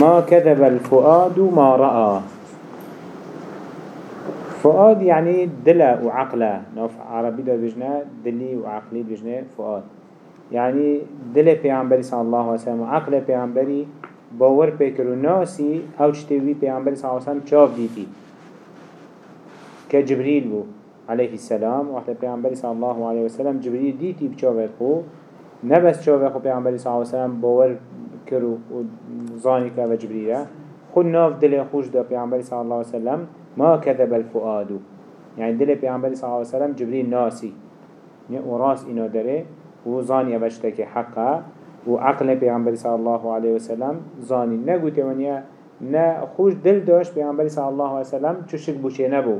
ما كذب الفؤاد ما رأى. فؤاد يعني دل وعقلة. نوف عربي ده بجنا دلي وعقلي بجنا فؤاد. يعني دل پیامبری صلى الله عليه وسلم وعقل پیامبری باور بكر ناسي أو چتوی پیامبری صلى الله عليه وسلم چاف ديتي كجبريل بو عليه السلام وقت پیامبری صلى الله عليه وسلم جبريل ديتي بچاوه خو نبس چاوه خو پیامبری الله عليه وسلم باور کرو و زانی که و ناف دل خوش دا پیامبری صلى الله عليه وسلم ما كذب الفؤاد. يعني دل پیامبری صلى الله عليه وسلم جبريل ناسي وراس إنو داره وزاني أبشتك حقا وعقل پیغمبر صلى الله عليه وسلم زاني نگوت ونیا نه خوش دل داشت پیغمبر صلى الله عليه وسلم چو شک بوچه نبو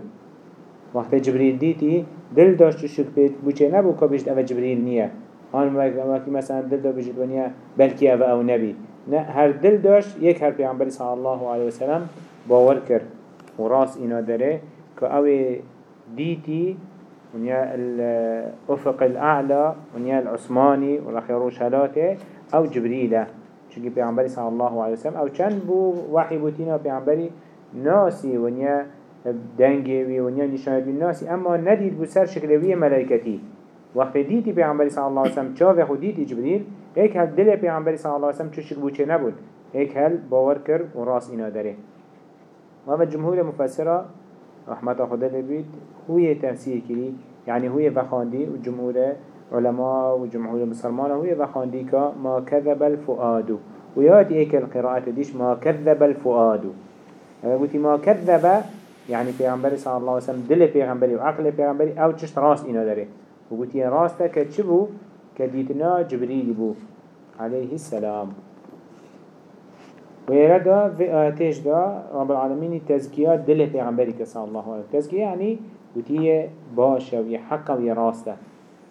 وقت جبريل ديتي دل داشت چو شک بوچه نبو که بشت اوه جبريل نیه. هان وقتی مثلا دل دا بجد ونیا بلکی اوه أو نبی. نه هر دل داشت یک هر پیغمبر صلى الله عليه وسلم باور کرد و راس اینا داره اوه ديتي ونيا الأفق الأعلى ونيا العثماني والأخيروش هلاته أو جبريلة چونك پیغمبر صلى الله عليه وسلم أو چند بو وحي بوتينا پیغمبري ناسي ونيا دنگي ونيا نشاهد بالناسي أما نديد بو سر شكلوية ملائكتي وقت ديتي پیغمبر صلى الله عليه وسلم چاوه خود ديتي جبريل هيك هل دل پیغمبر صلى الله عليه وسلم چو شك بوچه نبود. هيك هل باور كر وراس إنا داره. وهذا الجمهور مفسره رحمة خدا لبيت هو تفسير كري يعني هو بخاندي وجمهور علماء وجمهور مسلمان هو بخاندي كا ما كذب الفؤاد. ويات ايك القراءة ديش ما كذب الفؤاد. قلت ما كذب يعني پیغمبر صلى الله عليه وسلم دل پیغمبري وعقل پیغمبري أو چشت راست اينا داره. وقلت راسته كتشبو كديتنا جبريل بو عليه السلام. ويردا في آتش دا رب العالمين تزكية دل پیغمبری صلى الله عليه وسلم تزكية يعني وتي باشا ويا حقا ويا راسته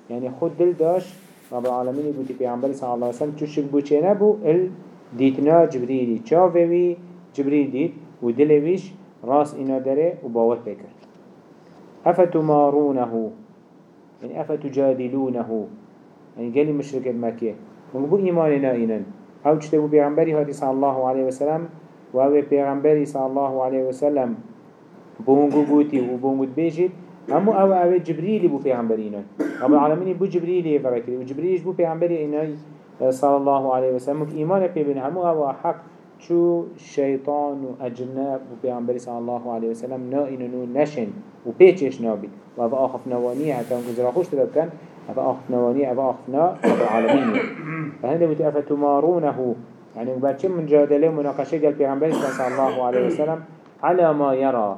يعني خود دل داش رب العالمين بوتي پیغمبری صلى الله عليه وسلم تشك بوچه نبو ال ديتنا جبريلي چاوه جبريل ديت ودلويش راس أنا داره وباوت بكر أفتمارونه يعني أفتجادلونه؟ يعني قال مشرك المكية ونبو إيماننا إنن أو چته بو پیغمبری هاتی صلی الله علیه وسلم و أو پیغمبری صلی الله علیه وسلم. بونگو بوتی و بونگو بیجید همو أو أو جبریلی بو اینا رب العالمین بو جبریلی فرکری و جبریلش بو پیغمبری اینا صلی الله علیه وسلم. ایمان پیبین همو أو حق شو شيطان و أجناب و پیغمبری صلی الله علیه وسلم نا اینو نشن و پیچش نابید. و أو آخف نوانی حتی اون خوش تدب کن أفا أخفنواني أفا أخفنا رب العالمين فهذا بيت أفتمارونه يعني وبرشم من جادله مناقشة قال بيغمبر صلى الله عليه وسلم؟ على ما يرى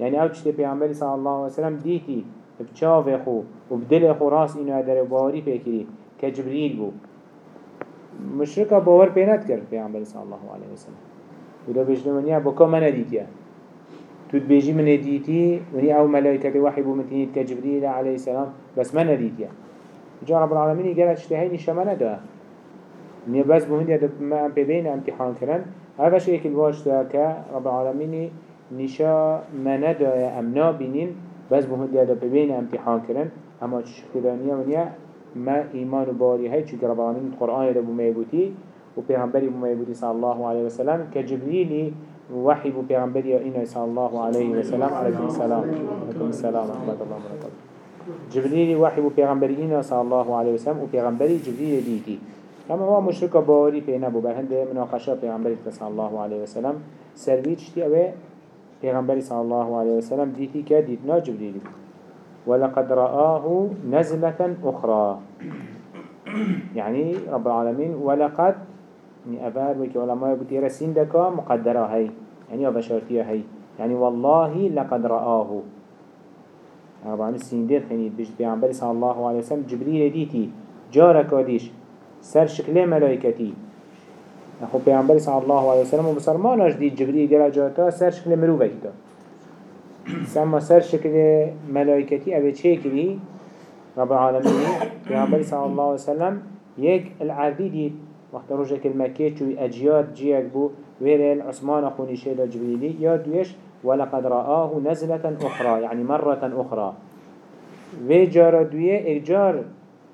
يعني أو تشتي بيغمبر صلى الله عليه وسلم ديتي بچاو خو وبدل خو راس أدر باري بكري كجبريل بو. مشركة باور بينات كر بيغمبر صلى الله عليه وسلم. وده بجنونيا بكو من ديتيا تود بيجي من ديتي وني أو ملائكة وحي بمتينيت كجبريل عليه السلام بس ما نديتيا جاء رب العالمين قال اشتهيني شمنا ده ني بس بهند يد ما ام بين امتحان كرن هذا شيء كل واش ده رب العالمين نشا من ده امنا بينين بس بهند يد بين امتحان كرن اما شكرانية ونيا ما إيمان باري هاي چونك رب العالمين القرآن يد بميبوتي وبيغمبري بميبوتي صلى الله عليه وسلم كجبريلي وحي بو پیغمبر إنا صلى الله عليه وسلم عليكم السلام عليكم السلام ورحمة الله وبركاته جبريل وحي بو پیغمبر إنا صلى الله عليه وسلم و پیغمبر جبريل ديتي اما هو مشرك باري بينا بو برهند مناقشة پیغمبر صلى الله عليه وسلم. سروي چتي اوه پیغمبر صلى الله عليه وسلم ديتي كا ديتنا جبريل ولقد رآه نزلة أخرى. يعني رب العالمين ولقد يعني أفار وكي علماء بتيرا سندكا مقدرة هاي يعني وبشارتية هاي. يعني والله لقد رآه. طبعا السندير خنيد بيجد بيعنبري صلى الله عليه وسلم جبريل ديتي جارك وديش سر شكل ملائكتي. أخو بيعنبري صلى الله عليه وسلم ومسلمان أجديد جبريل قال جارتا سر شكل مروفكتا سما سر شكل ملائكتي أبي تشيكري رب العالمين بيعنبري صلى الله عليه وسلم يك العردي ديت وقت رجك المكي شوي أجياد جيك بو. ويرين عثمان أخوني شيدا جبريلي يا دويش ولقد رآه نزلة أخرى يعني مرة أخرى. ويجار دوية إجار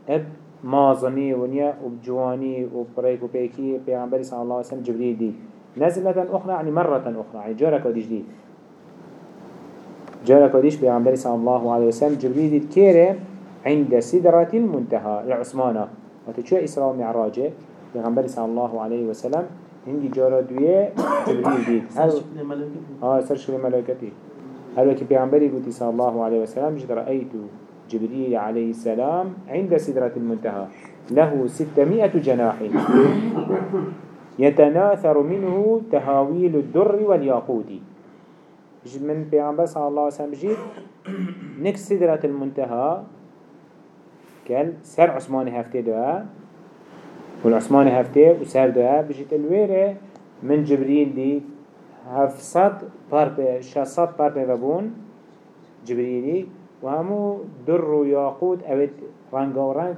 اب مازني ونيا وبجواني وبريك وبيكي بيعنبري صلى الله عليه وسلم جبريل دي نزلة أخرى يعني مرة أخرى. يعني جارك وديش دي جارك وديش بيغمبر صلى الله عليه وسلم جبريل كيري عند سدرة المنتهى. لعثمانة وتشو إسراء معراجه بيغمبر صلى الله عليه وسلم هندي جارة دوية جبريل ديد هل آه سرش ملائكته. هل وكي بيغمبري قلت صلى الله عليه وسلم جد رأيت جبريل عليه السلام عند سدرة المنتهى له ستمائة جناح. يتناثر منه تهاويل الدر والياقوت. من بيغمبر صلى الله عليه وسلم جد نكس سدرة المنتهى كال سر عثمان هفته دوها والعثمان هفته وسر دوها بجد الويرة من جبريل دي هفصد بار شصد بار بون جبريلي وهمو در و ياقوت اوید رنگ و رنگ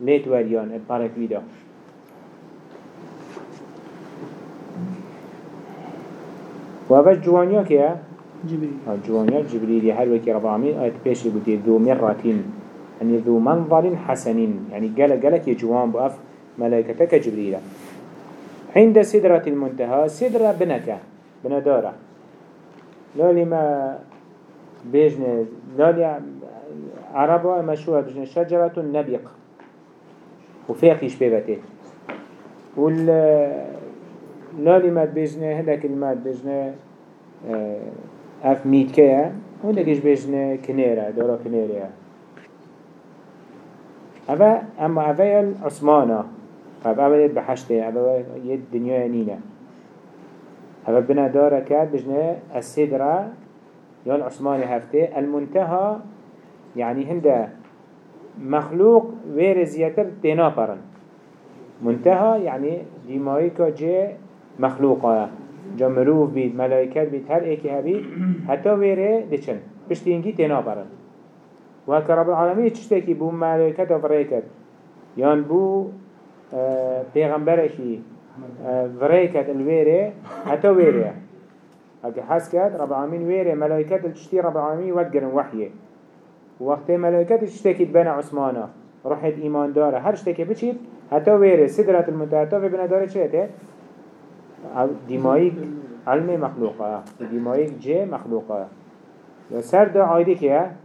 لیت وریان البارك ویدا و اوش جوانیا که جبريل جوانيا جبريل هل وكي رب العالمين. آيات بيش يقول ذو مرة يعني ذو منظر حسن يعني قال قالك يجوان بأف ملائكتك جبريل عند سدرة المنتهى سدرة بنكة بندارة. لا لما بيجن لا عربا مشهورة بيجن شجرة النبيق وفيقيش بيبته وال لا لما بيجن هذا الماد بيجن آه، اف ميت كيا وندكش بيجن كنيرة دورا كنيرة أبا أما أبا العثمانة أبا أبا يد بحشته أبا يد دنيا نينة أبا بنا دارا كاد بجنه السدرة يال عثمان هفته المنتهى يعني هنده مخلوق وير زياتر تينا برن منتهى يعني ديمايكا جي مخلوقا جا مروف بيت ملايكات بيت هر ايكي هبيت حتى ويره ديشن بشتينجي تينا برن. وهكا رب العالمين تشتكي بو ملايكات وفريكات يان بو آه پیغمبرشي آه فريكات الويره حتى ويره هكي حس كد رب العالمين ويري ملائكات تشتي رب العالمين ودقرن وحيه وقت ملائكات تشتكي بنا عثمانا روحت إيمان داره هر اشتكي بچيت حتى ويري سدرة المنتهى في بنا داره چهته ديمايك علم مخلوقه. ديمايك جي مخلوقه. سر ده عايده كيه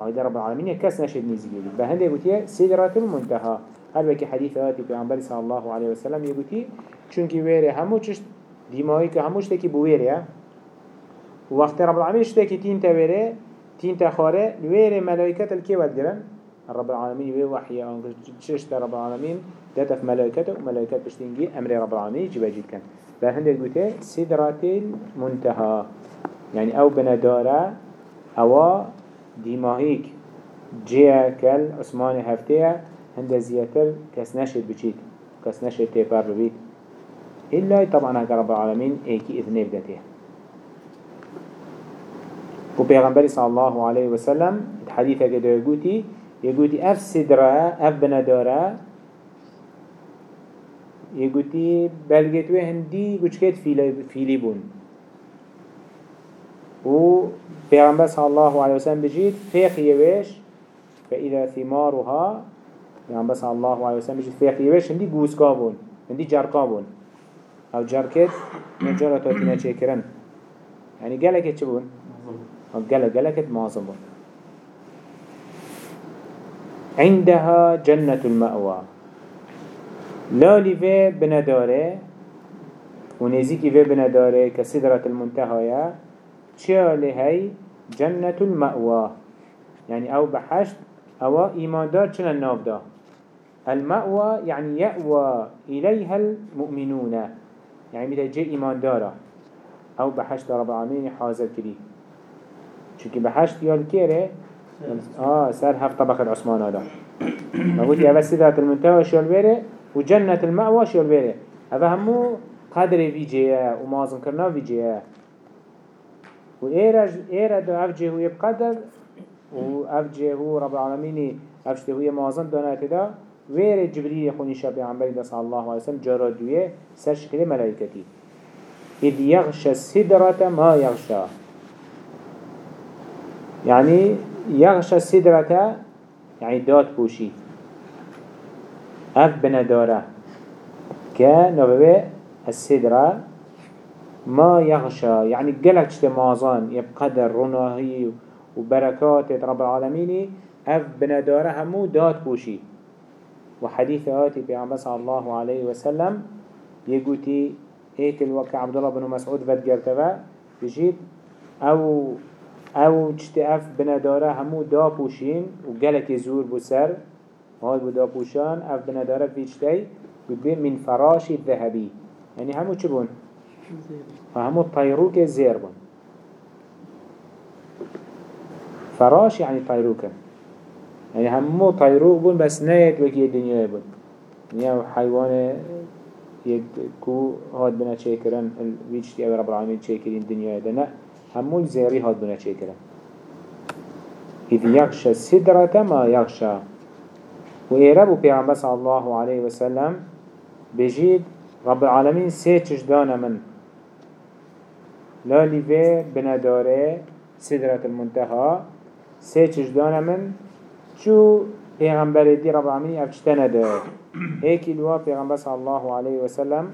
عايده رب العالمين كس نشد نيزي بهنده قلتيه سدرة المنتهى هل وكي حديث آتي بيعنبري صلى الله عليه وسلم يقولي چونكي ويري همو چشت ديمايك همو اشتكي بويري وقت رب العالمين اشتكي تين تبره تين تخاره ويري ملائكة الكي ودقرن رب العالمين وي وحي ششت رب العالمين داتف ملائكته وملائكة بشتنجي أمر رب العالمين جيبا جيد فهند قلت سدرة المنتهى يعني أو بندارة أو ديماهيك جيا كال عثمان هفتية هند زياتر كس نشد بجيد كس نشد تيبار ببيت إلا طبعا هكا رب العالمين ايكي إذنه بدته و پیغمبر صلی الله علیه و سلم حدیث اگه يقولي اف صدره اف بنداره يقولي بلغتوه هندي گوچکت فیلی بون. و پیغمبر صلی الله علیه و سلم بجید فیق یوش فإذا ثمارها پیغمبر صلی الله علیه و سلم بجید فیق یوش هندي گوسکا بون هندي جرقا بون. أو جرکت نجارة تاتينا چه يعني قالك چه بون؟ قلق قلقت معظم عندها جنة المأوى. لا لفي بنداره ونزيكي في بنداره كسدرة المنتهى چه لهي جنة المأوى. يعني أو بحشت أو إيمان دار چنا الناف دا. المأوى يعني يأوى إليها المؤمنون. يعني مثل جي إيمان داره أو بحشت رب العالمين حاضر كريم چونكي بحشت يال كيره آه سر هفت طبقة عثمان هذا. ما قلت يا بس سدرة المنتهى شو البيره وجنة المأوى شو البيره هذا همو قدر في جيه ومازن كرنا في جيه وإيرج إيرا دو أفجه هو بقدر وأفجه هو رب العالمين أفجه هو مازن دونات دا. وير جبريل يخوني شابي عمبالي صلى الله عليه وسلم جرى دوية سر شكل ملائكتي إذ يغشى السدرة ما يغشى يعني يغشى السدرة يعني دات بوشي أف بندارة كنبوة السدرة ما يغشى يعني قلق مازان يبقدر رناهي وبركات رب العالمين اف بنداره همو داد بوشي وحديث آتي بيعمل صلى الله عليه وسلم يقولي هيك الوقت عبد الله بن مسعود فد قرتبا بجيت أو أو اف بنداره همو دا بوشين وقلق زور بسر هاي بدا بوشان اف بنداره في جتي من فراش الذهبي يعني همو چبون؟ همو طيروك زير بون فراش يعني طيروك يعني همو طيروك بون بس نيت وكي الدنيا بون يعني حيوان يكو هاد بنا چيكرن الويجتي أو رب العالمين چيكرين الدنيا دنا همو زيري هاد بنا چيكرن إذ يغشى السدرة ما يغشى وإيرابو بيعنبس صلى الله عليه وسلم بجيد رب العالمين سيتش دانا من. لا لفه بنداره سدرة المنتهى سيتش دانا من. شو پیغمبر دي رب العالمين افشتنا دار هيك الوا پیغمبر صلى الله عليه وسلم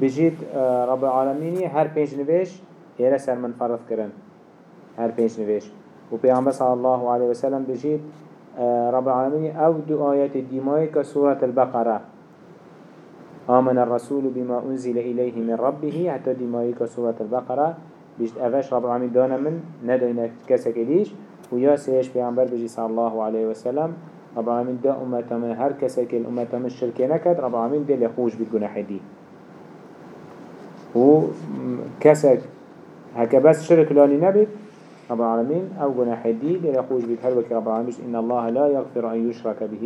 بجيت آه، رب العالمين هر پنج نوش هيرا سر من فرض کرن. هر پنج نوش و پیغمبر صلى الله عليه وسلم بجيت آه، رب العالمين أو دو آيات ديماي كسورة البقرة. آمن الرسول بما أنزل إليه من ربه حتى ديماي كسورة البقرة. بجد أفاش رب العالمين دانا من ندوين كسك إليش ويا سيش بيعنبر بجي صلى الله عليه وسلم رب العالمين دا أمتا من هر كسك الأمتا من الشركة نكد رب العالمين دا لخوش بالجناح دي و كسك هكا بس شرك لاني نبي رب العالمين. أو جناح دي لخوش بالهربك رب العالمين. إن الله لا يغفر أن يشرك به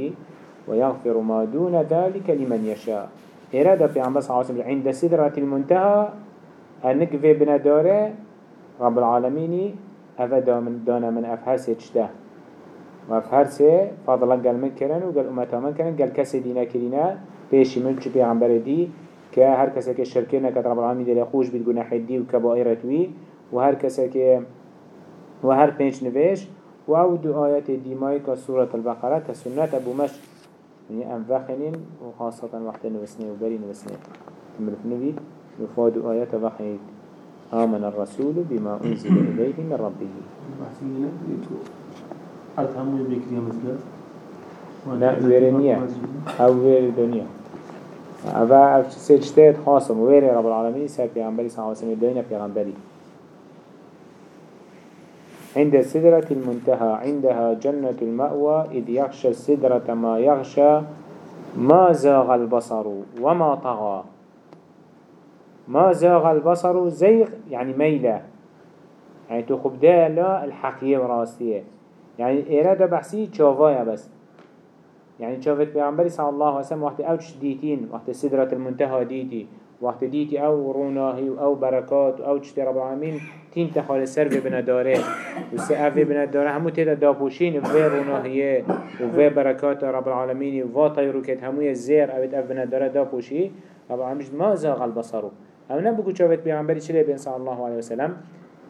ويغفر ما دون ذلك لمن يشاء. إرادة في عمبس عاصم عند سدرة المنتهى. أنك في بنداره رب العالمين أفا دانا من أفهر سيتشته وأفهر سي فضلا قال من كرن وقال أمتا من كرن. قال كسي دينا كرينا بيشي من چو بيعنبر دي كهر كسي كشركينا كت رب العالمين دي لخوش بالجناح دي وكبائرة وي وهر كسي كي وهر بينش نفيش وأو دو آيات ديماي كسورة البقرة كسنة أبو مش يعني أنفخنين وخاصة وقت نوسني وبري نوسني تمرف نبي وفاد آيات وحيد آمن الرسول بما أنزل إليه من ربه. لا ويرنية أو وير الدنيا أف سجتات خاصة وير رب العالمين سير بيغنبري صلى الله عليه وسلم الدنيا بيغنبري عند سدرة المنتهى عندها جنة المأوى إذ يغشى السدرة ما يغشى ما زاغ البصر وما طغى. ما زاغ البصر زيغ يعني ميلة. يعني تخب ده لا الحقية وراستية يعني إرادة بحسي تشوفايا بس. يعني شافت بيعنبري صلى الله عليه وسلم وقت أوش ديتين وقت سدرة المنتهى ديتي وقت ديتي أو روناهي أو بركات أو تشتي رب العالمين تين تخال سر بنا داره وسأف بنا داره همو تيدا دابوشين وفي روناهيه وفي بركات رب العالمين وفي طيروكت همو يزير أبد أف بنا داره دابوشي رب العالمين ما زاغ البصره أو نبگو چاوت پیغمبری چلی بین صلی الله علیه وسلم.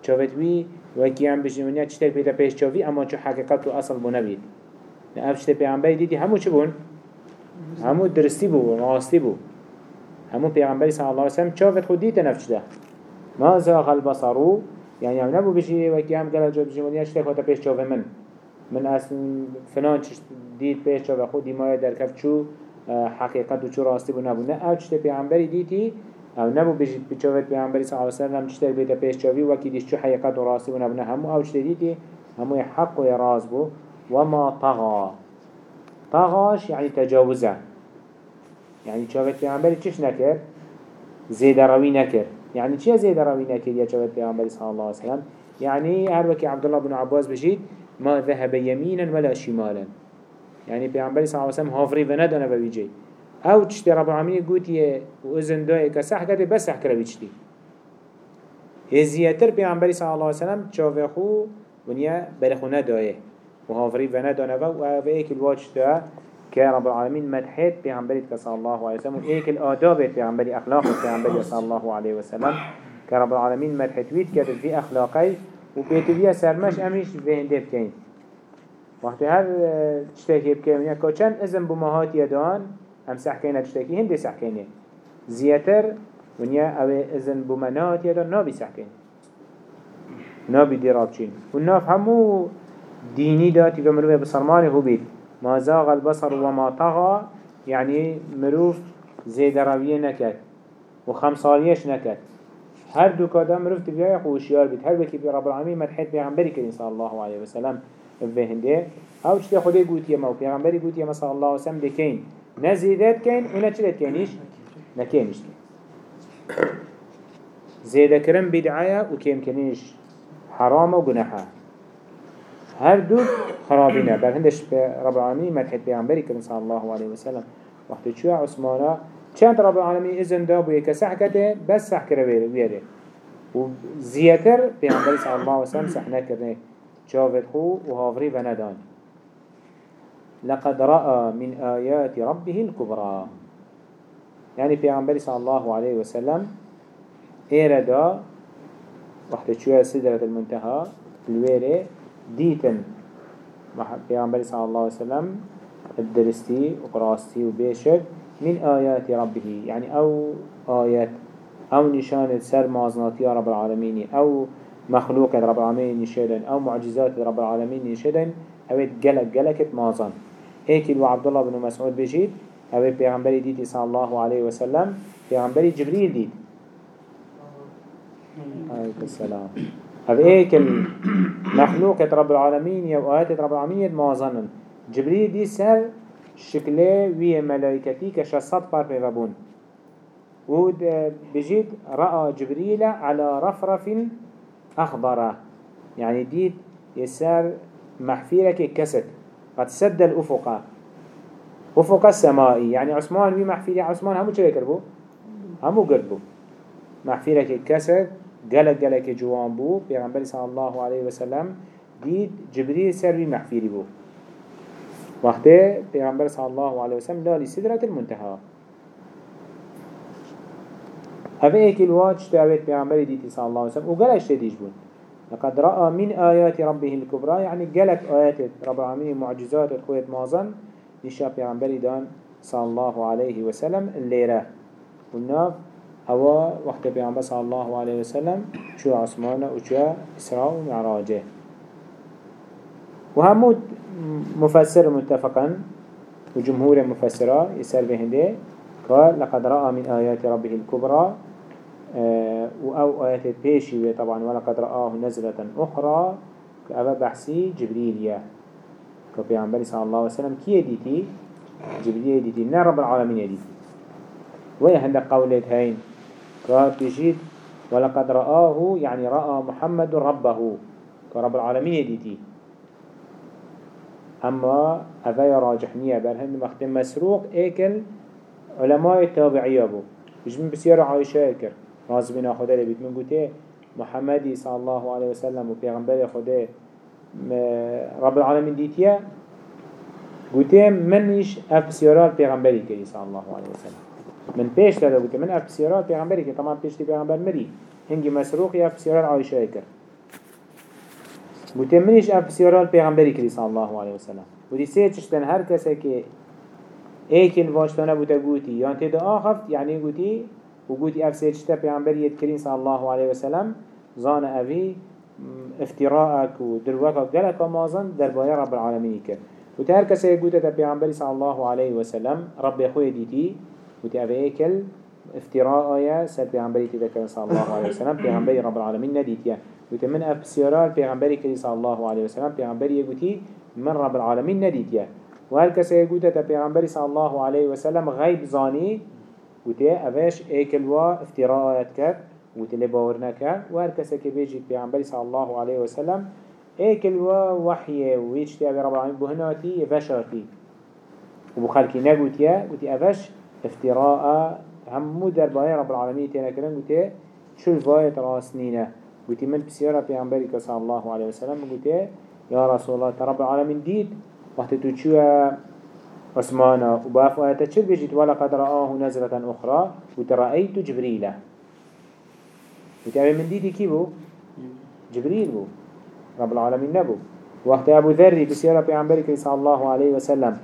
چاوت وی وکی هم بجنونیا چتک پیدا پیش چاوی اما چو حقیقت و اصل نبید. اف چتک پیغمبری دیدی همو چه بون؟ همو درستی بو راستی بو. همو پیغمبری صلی الله علیه وسلم چاوت خود دیت نفچ ده ما زاغ البصرو يعني هم نبو بجي وكي هم قال جو بجي چتک هاتا پیش چاوه من. من أصلا فلان چش دید پیش چاوه خود دیمای در کف چو آه، حقیقت و چو راستی بو نبو نه أو چتک پیغمبری دیتی أو نبو بجید بچوت پیامبری صلی الله علیه و سلم چطور بیت پیش چوی و کی دیش چو حقیقت و راستی و نبونه همو أو چطور دیتی همو حق و راز بو و ما طغا. طغاش يعني تجاوزه. يعني چوت پیامبری چش نکر زيد روي نكر يعني چه زيد روي نكر يا چوت پیامبری صلی الله علیه و سلم؟ يعني هر وكي عبد الله بن عباس بجید ما ذهب يمينا ولا شمالا. يعني پیامبری صلی الله علیه و سلم هافری و ندانه أو تشتي رب العالمين قوتي وزن دائي كسح كده بس احكرا بيشتي هزيتر بيعنبري صلى الله عليه وسلم تشافي خو ونيا برخونا دائي وهافري دانا و ايك الواج دا كرب العالمين مدحيت بيعنبري صلى الله عليه وسلم ايك الآداب بيعنبري أخلاق بيعنبري صلى الله عليه وسلم العالمين مدحيت ويت كده في أخلاقي وبيتو بيا سرمش أميش في هنده بكين وقت هر تشتاكي بكين ونيا كوچن ازم بمهات يدان هم سحكينه تشتكي هندي سحكينه زياتر ونیا أو ازن بمنات یادا نابی سحکن نابی دیراب چین. و ناف همو دینی داتی که مروه بسرمان هو بید ما زاغ البصر وما طغى يعني مروف زيد روية نكت وخمساليش نكت هر دو كادا مروف تبيا خوشيار بيت هر بكي رب العالمين مدحت بيغمبري كريم صلى الله عليه وسلم بهنده. أو چه خده گوتیه ما و پیغمبری گوتیه ما صلی الله عليه وسلم دکین. نزیدت کن و نه چلت کنیش نکنیش زیده کرن بدعایه و کم کنیش حرام و هر دو خرابینه بل هندش رب العالمين مدحت پیغمبری کریم صلی الله عليه وسلم. وقتی چوه عثمانه چند رب العالمين اذن دابو یک سح کته بس سح کرده ویره و زیاتر پیغمبری صلی الله عليه وسلم سح نکرده شافت خو وهافري فندان لقد رأى من آيات ربه الكبرى. يعني عمبالي صلى الله عليه وسلم إيردا وقت شوية سدرة المنتهى الويري ديتن. عمبالي صلى الله عليه وسلم الدرستي وقراستي وبيشك من آيات ربه يعني أو آيات أو نشانة سر مازناتي رب العالمين أو مخلوق رب العالمين نشدن أو معجزات رب العالمين نشدن أويت جلك جلكت مازن. هيك ألو عبد الله بن مسعود بجيد أويت بيغمبري ديتي صلى الله عليه وسلم بيغمبري جبريل ديت عليك السلام. هيك المخلوق رب العالمين يا آيات رب العالمين مازن جبريل دي سر شكله ويا ملائكتي كشصد بار بيغبون ود بجيد رأى جبريل على رفرف أخضر. يعني ديت يسار محفيرك كسد قد سد الأفق. أفق السمائي يعني عثمان بي محفيري عثمان همو چه بو همو قرد محفيرك كسد قلق قلق جوان بو بيغنبري صلى الله عليه وسلم ديت جبريل سر بي محفيري بو. وقته بيغنبري صلى الله عليه وسلم لا لسدرة المنتهى هذا ايك الواج تاويت بيعمل ديتي صلى الله عليه وسلم وقالش تديش بون لقد رأى من آيات ربه الكبرى يعني قالت آيات رب العالمين معجزات الخوية مازن نشاب بيعمل دان صلى الله عليه وسلم الليرة والناف هوا وقت بيعمل صلى الله عليه وسلم شو عثمانه وشو إسراء ومعراجه وهمود مفسر متفقا وجمهور مفسرة يسأل بهنده قال لقد رأى من آيات ربه الكبرى آه، أو آيات بيشي طبعا ولقد رآه نزلة أخرى كأبا بحسي جبريلية كبيعنبري صلى الله عليه وسلم كي يديتي جبريل يديتي نا رب العالمين يديتي وين هندك قولت هين بيشيد ولقد رآه يعني رأى محمد ربه. كرب العالمين يديتي. أما أفايا راجحنية برهن مختم مسروق إيكل علماء تابعية بو. بجمن بسيار عائشة كر راز بنا خدا لبيت من قوته محمد صلى الله عليه وسلم وبيغنبر خدا رب العالمين ديتيا. قوته منش بسيارات بيغنبري كري صلى الله عليه وسلم. من بيش تلا قوته من اف بسيارات بيغنبري كري طبعا بيش تي بيغنبر مري هنجي مسروق يا بسيارات عائشة كر قوته منش اف بسيارات بيغنبري كري صلى الله عليه وسلم ودي سيتشتن هر كسا كي ایکن واشتانه بوده گوتی یا تدا آخفت یعنی گوتی و گوتی اف سیچتا پیامبر ید کرین صلی الله علیه وسلم زان اوی افتراءك و دروك گلک مازن در بای رب العالمین کرد. و هر کسی گوته تا پیامبر صلی الله علیه وسلم رب خوی دیتی و تی اوی ایکل افتراء آیا سر پیامبری تی ذکر صلی الله علیه وسلم. پیامبری رب العالمین ندیتیا و من اف سیارال پیامبری کری صلی الله علیه وسلم. پیامبری گوتی من رب العالمین ندیتیا وهل كسي يقول تا پیغمبر صلى الله عليه وسلم غيب زاني؟ وتي أفاش ايكلوا افتراءات كات. وتلي باورنا كات وهل كسي كبيجي پیغمبر صلى الله عليه وسلم ايكلوا وحي ويجتي أبي رب العالمين بهناتي يفشاتي وبخلقي نقوتيا وتي أفاش افتراء همو در باهي رب العالمين تينا كرن وتي شو الفاية راسنينه وتي من بسيارة پیغمبر صلى الله عليه وسلم وتي يا رسول الله رب العالمين ديد وقت چوه عثمانا. وباف آياتا چل بجيت ولقد رآه نزلة أخرى وترأيت جبريلا وتعمل من ديدي كي بو؟ جبريل بو. رب العالمين نبو. وقت أبو ذري بسيارة بيعنبرك صلى الله عليه وسلم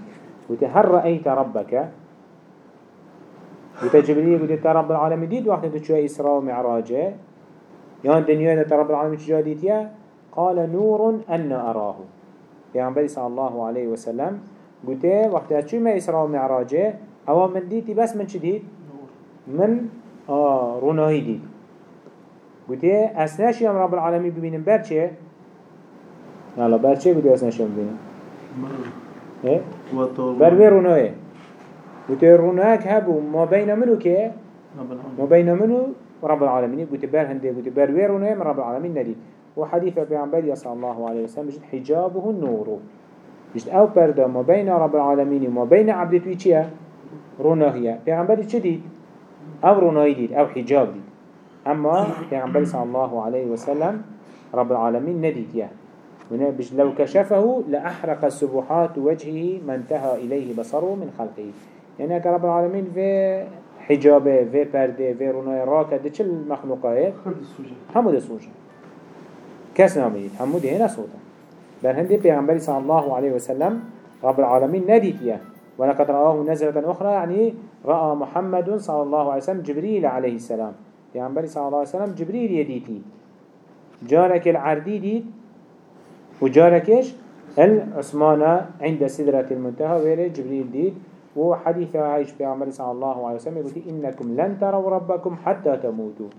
وتهر رأيت ربك وتا جبريل قلت تا رب العالمين ديد وقت تشوى إسراء ومعراجه يان دنيا تا رب العالمين تشوى ديتيا قال نور أن أراه. پیغمبر صلى الله عليه وسلم قلت وقت تشوى ما إسراء ومعراجه أو من ديتي بس من شديد من آه روناهي ديد قلت أسناش يوم رب العالمين ببينن برچه يلا برچه قلت أسناش يوم ببينن إيه؟ بر روناهي. قلت روناك هبو ما بين منو كه ما بين منو رب العالمين. قلت بر هندي قلت بر ويرونه من رب العالمين ندي. وحديث بيعنبال صلى الله عليه وسلم بجد حجابه النور. بجد أو بردا ما بين رب العالمين وما بين عبد تويتشيا روناهية. بيعنبال شديد أو روناهي ديد أو حجاب ديد. أما بيعنبال صلى الله عليه وسلم رب العالمين نديد يا. لو كشفه لأحرق السبحات وجهه ما انتهى إليه بصره من خلقه. يعني هكا رب العالمين في حجابه في پرده في روناي راكه ده چل مخلوقات همو ده سوجه كس همو ده هنا صوتا در هنده پیغمبر صلى الله عليه وسلم رب العالمين نديت ولقد رآه نزلة أخرى يعني رأى محمد صلى الله عليه وسلم جبريل عليه السلام. پیغمبر صلى الله عليه وسلم جبريل يديتي جارك العردي ديت وجاركش العثمانة عند سدرة المنتهى ويري جبريل ديت وحديث عايش في عمر صلى الله عليه وسلم يقول إنكم لن تروا ربكم حتى تموتوا.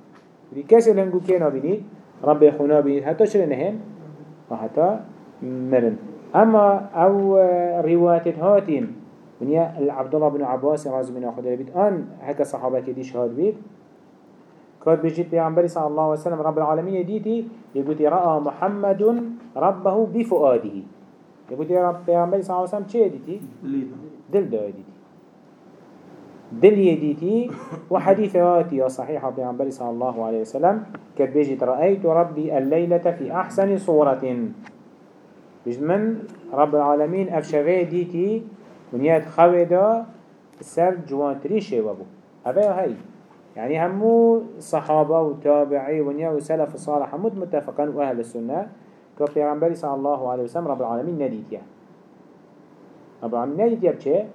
يقول كيس لنقو كينا بني رب يخونا بني حتى شرنهن وحتى مرن. أما أو رواية هاتين ونيا عبد الله بن عباس رضي بن أخذ بيت أن هكا صحابة كدي شهاد بيت كاد بجيت بيعنبري صلى الله عليه وسلم رب العالمين يديتي يقول رأى محمد ربه بفؤاده. يقول رب بيعنبري صلى الله عليه وسلم چه يديتي؟ دل دايديتي دل يديتي وحديثاتي يا صحيحة بعنبري صلى الله عليه وسلم. كبيجت رأيت ربي الليلة في أحسن صورة. بجمن رب العالمين أفشغي ديتي ونيات السر جوان تريشي وابو هذا هاي. يعني همو صحابة وتابعي ونيا وسلف الصالح همو متفقا وأهل السنة. كبيرنبري صلى الله عليه وسلم رب العالمين نديت يعني رب العالمين نديت يعني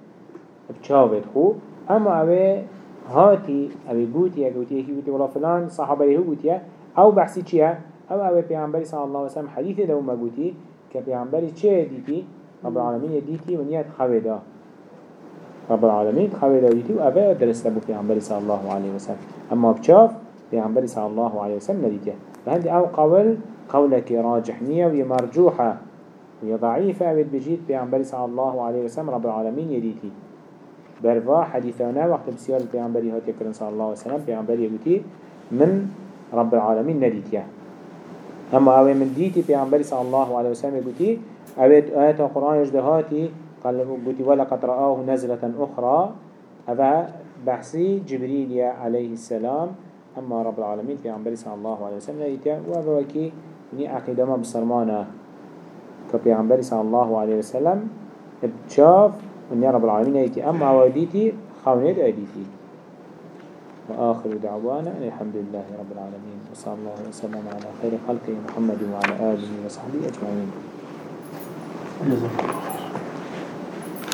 بچه خو. اما اوه هاتی اوه گوتی اگه گوتی یکی گوتی ولا فلان صحابه هو گوتیه. أو بحثی چیه؟ أو اوه پیغمبری الله علیه وسلم حدیث دو ما گوتی که پیغمبری چه دیتی؟ رب العالمین دیتی و نیت خویدا. رب العالمین خویدا دیتی و اوه درسته بو پیغمبری صلی الله علیه وسلم اما بچاف پیغمبری صلی الله علیه وسلم ندیتیه فهندي أو قول قولك راجح نية وهي ضعيفة أبد بجيت بيعنبري صلى الله عليه وسلم رب العالمين يديتي بروا حديثانا وقت بسيار البيعنبري هاتي كرن صلى الله عليه وسلم بيعنبري يقولي من رب العالمين نديتيا أما أوي من ديتي بيعنبري صلى الله عليه وسلم يقولي أوي آيات القرآن يجدهاتي؟ قال قلتي ولقد رآه نزلة أخرى. هذا بحثي جبريل عليه السلام أما رب العالمين في صلى الله عليه وسلم وهذا وكي ني عقيدة ما بسرمانة. كبي عمبري صلى الله عليه وسلم بتشاف ونيا رب العالمين ايتي أما واديتي خونيت ايديتي وآخر دعوانا الحمد لله رب العالمين وصلى الله وسلم على خير خلقه محمد وعلى آله وصحبه أجمعين